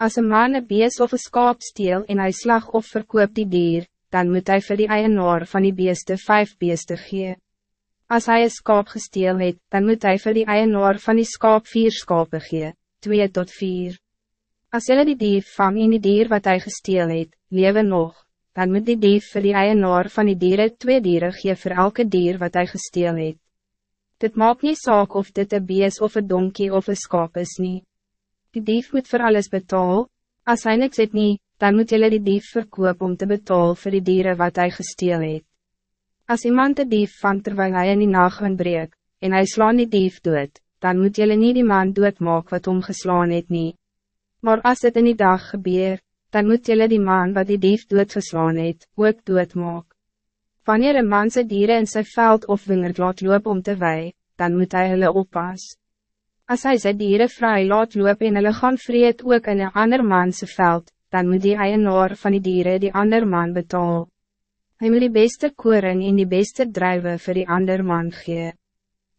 Als een man een bees of een skaap steel en hy slag of verkoop die dier, dan moet hij voor die eienaar van die beeste vijf beeste gee. Als hij een skaap gesteel het, dan moet hij voor die eienaar van die skaap vier skape gee, twee tot vier. Als jylle die dief vang in die dier wat hij gesteel het, lewe nog, dan moet die dief voor die eienaar van die dieren twee dieren gee voor elke dier wat hij gesteel het. Dit maakt niet saak of dit een bees of een donkie of een skaap is niet. Die dief moet voor alles betalen. Als hij niks het niet, dan moet jullie die dief verkoop om te betalen voor die dieren wat hij gesteel het. Als iemand de dief vangt terwijl hij in die nacht breek, en hij slaan die dief dood, dan moet jullie niet die man dood maak wat omgeslaan het niet. Maar als het in die dag gebeurt, dan moet jullie die man wat die dief doodgeslaan het, ook dood maak. Wanneer een man zijn dieren in zijn veld of wingerd laat loop om te wei, dan moet hij hulle oppas. Als hij zijn dieren vrij laat loop en hulle gaan vreet ook in een ander manse veld, dan moet die eienaar van die dieren die ander man betaal. Hij moet die beste koring en die beste druiven voor die ander man gee.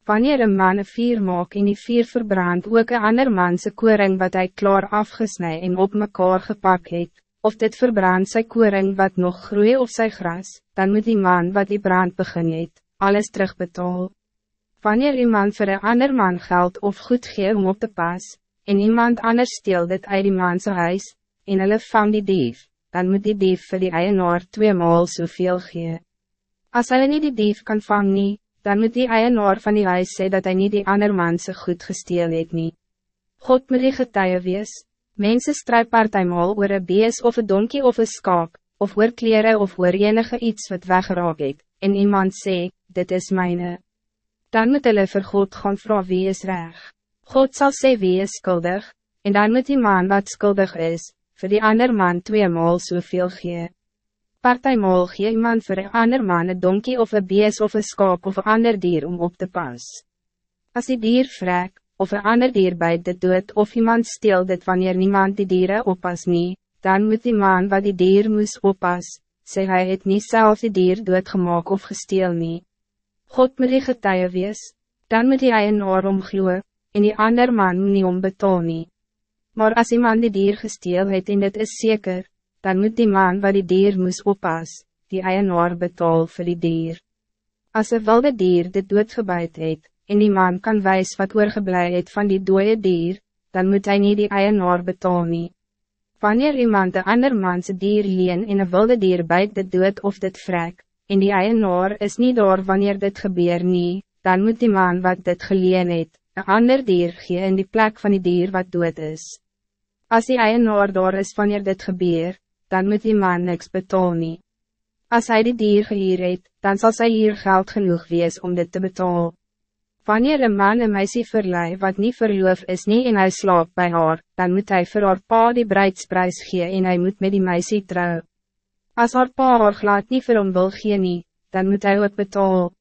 Wanneer een man een vier maak en die vier verbrand ook een ander manse koring wat hij klaar afgesnij en op mekaar gepak het, of dit verbrand sy koring wat nog groei of sy gras, dan moet die man wat die brand begin het, alles terugbetaal. Wanneer iemand voor een ander man geld of goed gee om op te pas, en iemand anders steel dit uit die man zijn huis, en hulle vang die dief, dan moet die dief voor die eienaar twee maal soveel gee. Als hulle niet die dief kan vangen, nie, dan moet die eienaar van die huis sê dat hij niet die ander man zijn goed gesteel het nie. God moet die getuie wees, mense strijd partijmaal oor een bees of een donkie of een skaap, of oor kleren of oor enige iets wat weggeraak het, en iemand sê, dit is mijne dan moet hulle vir God gaan vragen wie is reg. God zal sê wie is skuldig, en dan moet die man wat skuldig is, voor die ander man twee maal soveel gee. Partijmaal gee iemand voor een ander man een donkie of een bees of een skaap of een ander dier om op te pas. Als die dier vrek, of een ander dier bij dit doet of iemand stil dit wanneer niemand die dieren oppas nie, dan moet die man wat die dier moest oppas, sê hy het nie self die dier doodgemaak of gesteel nie. God moet die getuie wees, dan moet die eienaar omgloe, en die ander man moet nie ombetaal nie. Maar als iemand die dier gesteel het en dit is zeker, dan moet die man wat die dier moes oppas, die eienaar betaal voor die dier. Als een wilde dier dit doodgebuid het, en die man kan wijs wat oorgeblij het van die dode dier, dan moet hij niet die eienaar betaal nie. Wanneer iemand een ander manse dier leen en een wilde dier bijt dit dood of dit vrek, en die eienaar is niet door wanneer dit gebeur nie, dan moet die man wat dit geleen het, een ander dier gee in die plek van die dier wat dood is. Als die eienaar daar is wanneer dit gebeur, dan moet die man niks betaal nie. As hy die dier gehier het, dan zal sy hier geld genoeg wees om dit te betalen. Wanneer een man een meisie verlei wat niet verloof is nie en hy slaap bij haar, dan moet hij voor haar pa die bruidsprijs gee en hij moet met die meisie trouwen. Als haar pa haar glad nie vir hom wil gee nie, dan moet hij ook betaal.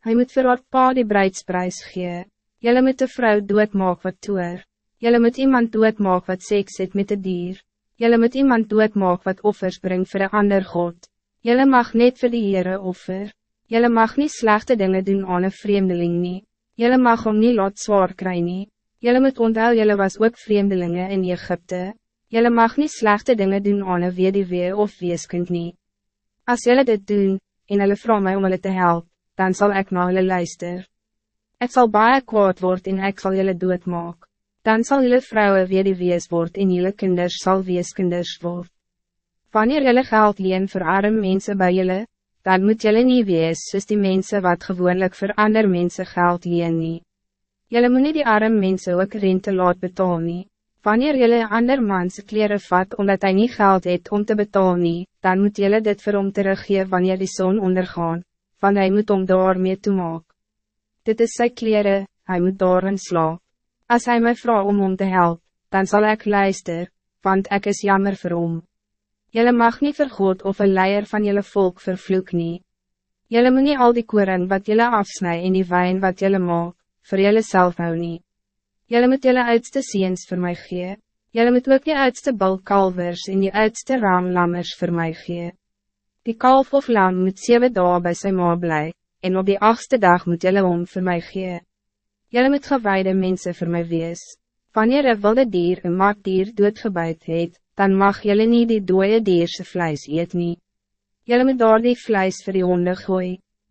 Hij moet vir haar pa die bruidsprijs gee. Jelle moet de vrouw doodmaak wat toer. Jelle moet iemand doodmaak wat seks het met de dier. Jelle moet iemand doodmaak wat offers brengt voor een ander God. Jelle mag niet voor de Heere offer. Jelle mag niet slechte dingen doen aan een vreemdeling nie. Jelle mag om niet laat zwaar kry nie. Jelle moet onthou jelle was ook vreemdelingen in Egypte. Jelle mag niet slechte dingen doen aan een weduwee of weeskind nie. As jelle dit doen, en hulle vraag my om hulle te help, dan zal ik na hulle luister. Ek sal baie kwaad word en ek sal julle doodmaak. Dan zal julle vrouwen weduwees word en julle kinders sal weeskinders word. Wanneer julle geld leen voor arme mensen bij julle, dan moet julle niet wees soos die mensen wat gewoonlijk voor ander mensen geld leen nie. Julle moet nie die arme mensen ook rente laat betaal nie. Wanneer jullie ander mans kleren vat omdat hij niet geld heeft om te betalen, dan moet jullie dit vir hom teruggeven wanneer die zon ondergaan, van hij moet om daar mee te maak. Dit is zijn kleren, hij moet daar in slaap. Als hij mij vraagt om om te helpen, dan zal ik luister, want ik is jammer vir hom. Jullie mag niet vergoed of een leier van jullie volk vervloek nie. Jullie moet niet al die koren wat jullie afsnijden in die wijn wat jullie maak, voor jullie zelf hou nie. Jelle moet jelle oudste ziens voor mij gee. Jelle moet ook die oudste balkalvers en die oudste raamlammers voor mij gee. Die kalf of lam moet zeven dagen bij zijn ma blij, en op die achtste dag moet jelle om voor mij gee. Jelle moet gewijde mensen voor mij wees. Wanneer een wilde dier een maakdier doodgebuit het, dan mag jullie niet die dode dierse vlijs eet nie. Jullie moet daar die vlijs vir die honde gooi.